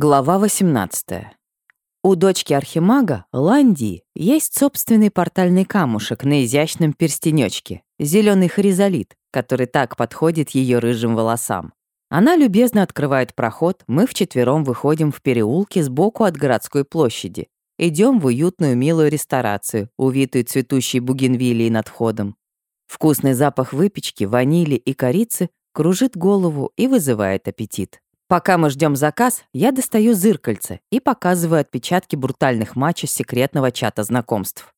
Глава 18. У дочки Архимага, Ландии, есть собственный портальный камушек на изящном перстенечке, зеленый хризолит, который так подходит ее рыжим волосам. Она любезно открывает проход, мы вчетвером выходим в переулке сбоку от городской площади. Идем в уютную милую ресторацию, увитую цветущей бугенвилией над входом. Вкусный запах выпечки, ванили и корицы кружит голову и вызывает аппетит. Пока мы ждем заказ, я достаю зыркальце и показываю отпечатки брутальных матчей секретного чата знакомств.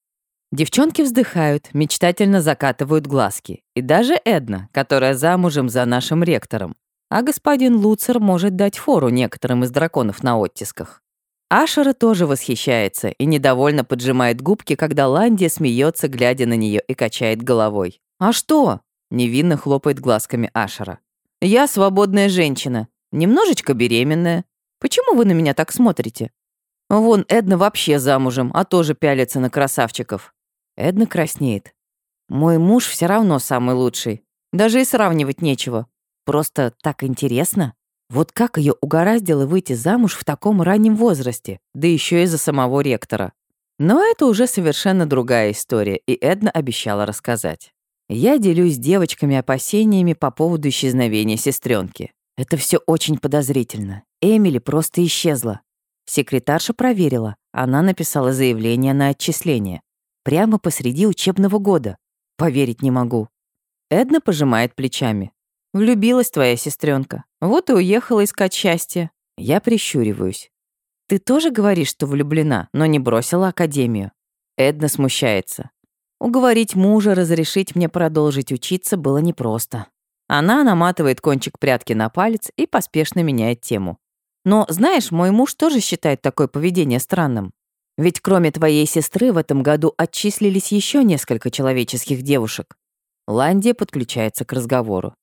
Девчонки вздыхают, мечтательно закатывают глазки. И даже Эдна, которая замужем за нашим ректором. А господин Луцер может дать фору некоторым из драконов на оттисках. Ашера тоже восхищается и недовольно поджимает губки, когда Ландия смеется, глядя на нее и качает головой. «А что?» — невинно хлопает глазками Ашера. «Я свободная женщина. Немножечко беременная. Почему вы на меня так смотрите? Вон, Эдна вообще замужем, а тоже пялится на красавчиков. Эдна краснеет. Мой муж все равно самый лучший. Даже и сравнивать нечего. Просто так интересно. Вот как ее угораздило выйти замуж в таком раннем возрасте, да еще и за самого ректора. Но это уже совершенно другая история, и Эдна обещала рассказать. Я делюсь с девочками опасениями по поводу исчезновения сестренки. Это все очень подозрительно. Эмили просто исчезла. Секретарша проверила. Она написала заявление на отчисление. Прямо посреди учебного года. Поверить не могу. Эдна пожимает плечами. Влюбилась твоя сестренка. Вот и уехала искать счастье. Я прищуриваюсь. Ты тоже говоришь, что влюблена, но не бросила академию. Эдна смущается. Уговорить мужа разрешить мне продолжить учиться было непросто. Она наматывает кончик прятки на палец и поспешно меняет тему. Но, знаешь, мой муж тоже считает такое поведение странным. Ведь кроме твоей сестры в этом году отчислились еще несколько человеческих девушек. Ландия подключается к разговору.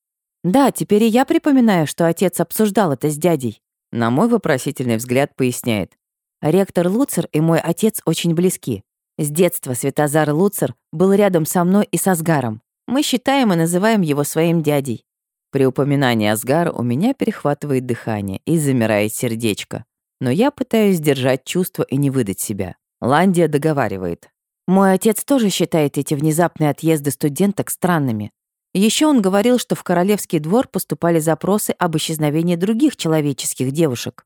Да, теперь и я припоминаю, что отец обсуждал это с дядей. На мой вопросительный взгляд поясняет. Ректор Луцер и мой отец очень близки. С детства Светозар Луцер был рядом со мной и со Сгаром. Мы считаем и называем его своим дядей. При упоминании Асгара у меня перехватывает дыхание и замирает сердечко. Но я пытаюсь сдержать чувства и не выдать себя. Ландия договаривает. Мой отец тоже считает эти внезапные отъезды студенток странными. Еще он говорил, что в Королевский двор поступали запросы об исчезновении других человеческих девушек.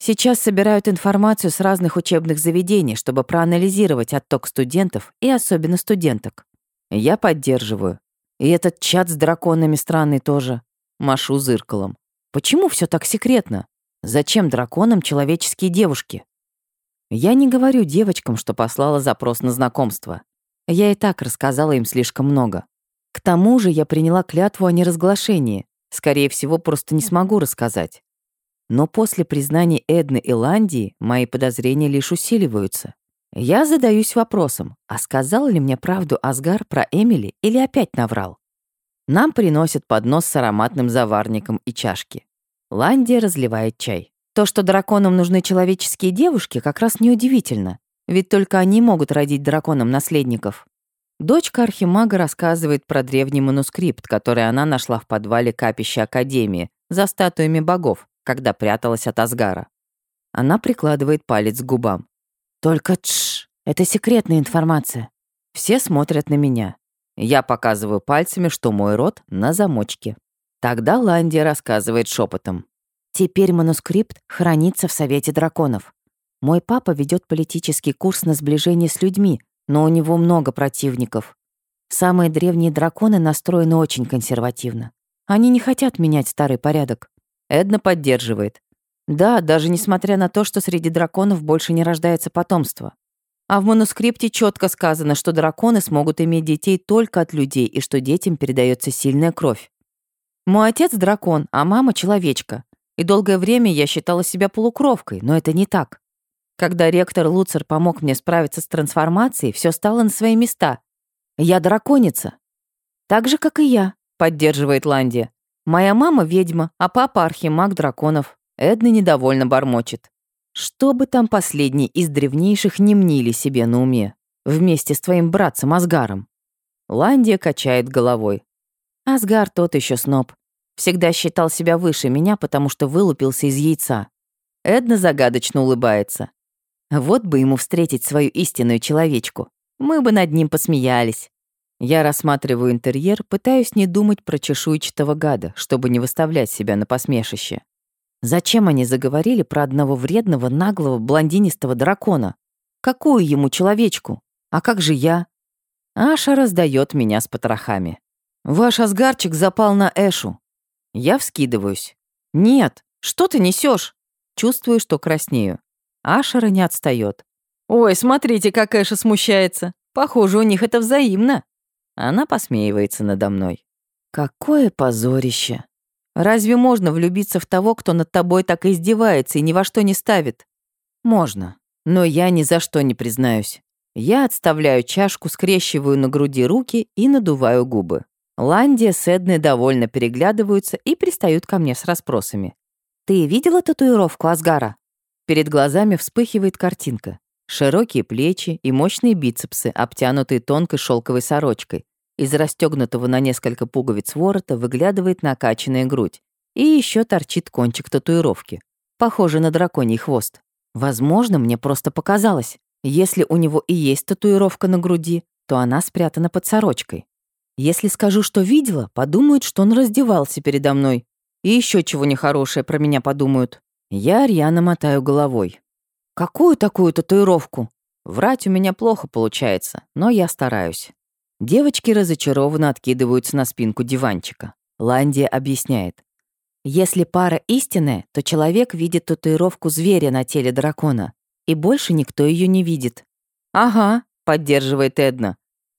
Сейчас собирают информацию с разных учебных заведений, чтобы проанализировать отток студентов и особенно студенток. Я поддерживаю. И этот чат с драконами странный тоже. Машу зыркалом. Почему все так секретно? Зачем драконам человеческие девушки? Я не говорю девочкам, что послала запрос на знакомство. Я и так рассказала им слишком много. К тому же я приняла клятву о неразглашении. Скорее всего, просто не смогу рассказать. Но после признания Эдны и Ландии мои подозрения лишь усиливаются. Я задаюсь вопросом, а сказал ли мне правду Асгар про Эмили или опять наврал? Нам приносят поднос с ароматным заварником и чашки. Ландия разливает чай. То, что драконам нужны человеческие девушки, как раз неудивительно, ведь только они могут родить драконам наследников. Дочка Архимага рассказывает про древний манускрипт, который она нашла в подвале капища Академии за статуями богов, когда пряталась от Асгара. Она прикладывает палец к губам. Только тш, это секретная информация. Все смотрят на меня. Я показываю пальцами, что мой рот на замочке. Тогда Ландия рассказывает шепотом. Теперь манускрипт хранится в Совете драконов. Мой папа ведет политический курс на сближение с людьми, но у него много противников. Самые древние драконы настроены очень консервативно. Они не хотят менять старый порядок. Эдна поддерживает. Да, даже несмотря на то, что среди драконов больше не рождается потомство. А в манускрипте четко сказано, что драконы смогут иметь детей только от людей и что детям передается сильная кровь. Мой отец дракон, а мама человечка. И долгое время я считала себя полукровкой, но это не так. Когда ректор Луцер помог мне справиться с трансформацией, все стало на свои места. Я драконица. Так же, как и я, поддерживает Ландия. Моя мама ведьма, а папа архимаг драконов. Эдна недовольно бормочет. Что бы там последний из древнейших не мнили себе на уме, вместе с твоим братцем Асгаром. Ландия качает головой. Асгар тот еще сноб. Всегда считал себя выше меня, потому что вылупился из яйца. Эдна загадочно улыбается. Вот бы ему встретить свою истинную человечку. Мы бы над ним посмеялись. Я рассматриваю интерьер, пытаюсь не думать про чешуйчатого гада, чтобы не выставлять себя на посмешище. Зачем они заговорили про одного вредного, наглого, блондинистого дракона? Какую ему человечку? А как же я? Аша раздает меня с потрохами. Ваш Асгарчик запал на Эшу. Я вскидываюсь. Нет, что ты несешь? Чувствую, что краснею. Ашера не отстает. Ой, смотрите, как Эша смущается. Похоже, у них это взаимно. Она посмеивается надо мной. Какое позорище. Разве можно влюбиться в того, кто над тобой так издевается и ни во что не ставит? Можно. Но я ни за что не признаюсь. Я отставляю чашку, скрещиваю на груди руки и надуваю губы. Ландия с Эдной довольно переглядываются и пристают ко мне с расспросами. «Ты видела татуировку Асгара?» Перед глазами вспыхивает картинка. Широкие плечи и мощные бицепсы, обтянутые тонкой шелковой сорочкой, из расстегнутого на несколько пуговиц ворота выглядывает накачанная грудь. И еще торчит кончик татуировки. Похоже на драконий хвост. Возможно, мне просто показалось. Если у него и есть татуировка на груди, то она спрятана под сорочкой. Если скажу, что видела, подумают, что он раздевался передо мной. И еще чего нехорошее про меня подумают. Я рьяно мотаю головой. Какую такую татуировку? Врать у меня плохо получается, но я стараюсь. Девочки разочарованно откидываются на спинку диванчика. Ландия объясняет. Если пара истинная, то человек видит татуировку зверя на теле дракона, и больше никто ее не видит. «Ага», — поддерживает Эдна.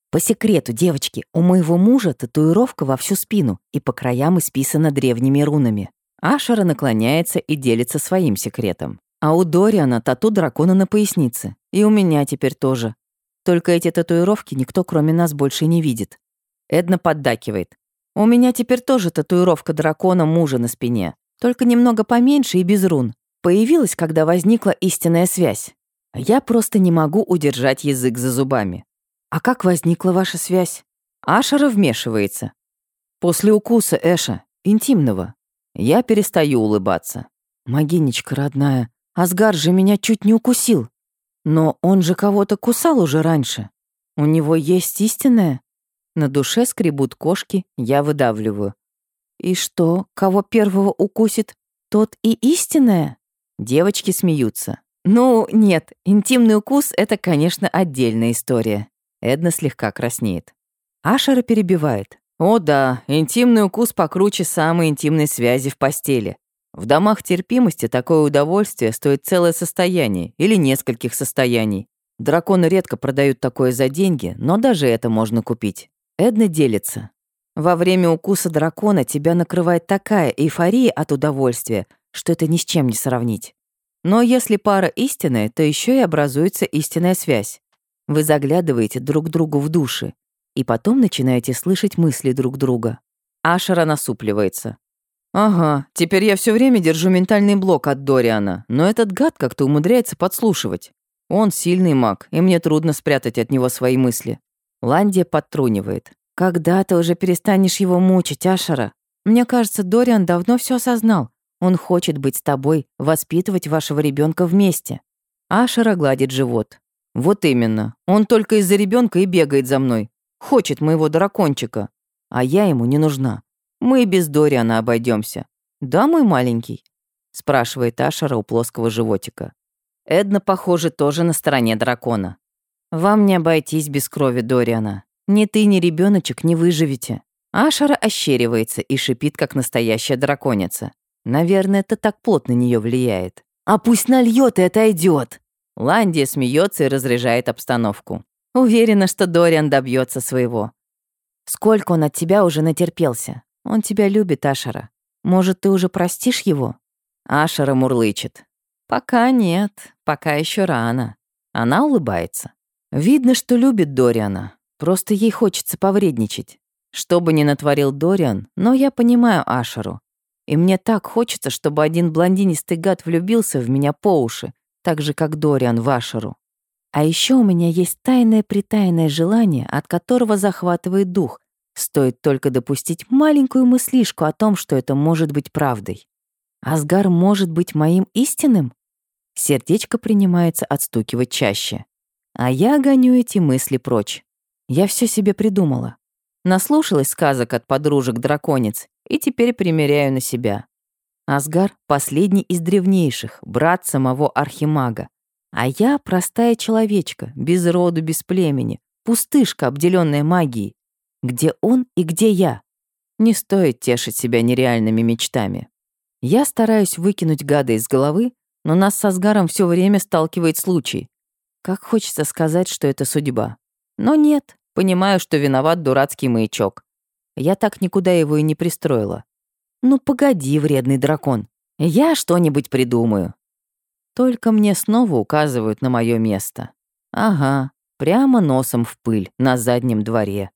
«По секрету, девочки, у моего мужа татуировка во всю спину и по краям исписана древними рунами». Ашера наклоняется и делится своим секретом. А у Дориана тату дракона на пояснице. И у меня теперь тоже. Только эти татуировки никто, кроме нас, больше не видит. Эдна поддакивает. У меня теперь тоже татуировка дракона мужа на спине, только немного поменьше и без рун. Появилась, когда возникла истинная связь. Я просто не могу удержать язык за зубами. А как возникла ваша связь? Ашера вмешивается. После укуса Эша, интимного. Я перестаю улыбаться. Могинечка родная, Асгар же меня чуть не укусил. Но он же кого-то кусал уже раньше. У него есть истинное? На душе скребут кошки, я выдавливаю. И что, кого первого укусит, тот и истинное? Девочки смеются. Ну, нет, интимный укус — это, конечно, отдельная история. Эдна слегка краснеет. Ашера перебивает. О да, интимный укус покруче самой интимной связи в постели. В домах терпимости такое удовольствие стоит целое состояние или нескольких состояний. Драконы редко продают такое за деньги, но даже это можно купить. Эдна делится. Во время укуса дракона тебя накрывает такая эйфория от удовольствия, что это ни с чем не сравнить. Но если пара истинная, то еще и образуется истинная связь. Вы заглядываете друг другу в души, и потом начинаете слышать мысли друг друга. Ашера насупливается. «Ага, теперь я все время держу ментальный блок от Дориана, но этот гад как-то умудряется подслушивать. Он сильный маг, и мне трудно спрятать от него свои мысли». Ландия подтрунивает. «Когда ты уже перестанешь его мучить, Ашера? Мне кажется, Дориан давно все осознал. Он хочет быть с тобой, воспитывать вашего ребенка вместе». Ашера гладит живот. «Вот именно. Он только из-за ребенка и бегает за мной. Хочет моего дракончика. А я ему не нужна. Мы и без Дориана обойдемся. Да, мой маленький?» спрашивает Ашера у плоского животика. Эдна, похоже, тоже на стороне дракона. «Вам не обойтись без крови Дориана. Ни ты, ни ребеночек не выживете». Ашера ощеривается и шипит, как настоящая драконица. Наверное, это так плотно на нее влияет. «А пусть нальет и отойдет!» Ландия смеется и разряжает обстановку. Уверена, что Дориан добьется своего. Сколько он от тебя уже натерпелся. Он тебя любит, Ашера. Может, ты уже простишь его?» Ашера мурлычет. «Пока нет, пока еще рано». Она улыбается. Видно, что любит Дориана. Просто ей хочется повредничать. Что бы ни натворил Дориан, но я понимаю Ашеру. И мне так хочется, чтобы один блондинистый гад влюбился в меня по уши, так же, как Дориан в Ашеру. А еще у меня есть тайное-притайное желание, от которого захватывает дух, Стоит только допустить маленькую мыслишку о том, что это может быть правдой. Асгар может быть моим истинным? Сердечко принимается отстукивать чаще. А я гоню эти мысли прочь. Я все себе придумала. Наслушалась сказок от подружек-драконец и теперь примеряю на себя. Асгар — последний из древнейших, брат самого Архимага. А я простая человечка, без роду, без племени, пустышка, обделенная магией. Где он и где я? Не стоит тешить себя нереальными мечтами. Я стараюсь выкинуть гада из головы, но нас с Асгаром все время сталкивает случай. Как хочется сказать, что это судьба. Но нет, понимаю, что виноват дурацкий маячок. Я так никуда его и не пристроила. Ну погоди, вредный дракон, я что-нибудь придумаю. Только мне снова указывают на мое место. Ага, прямо носом в пыль на заднем дворе.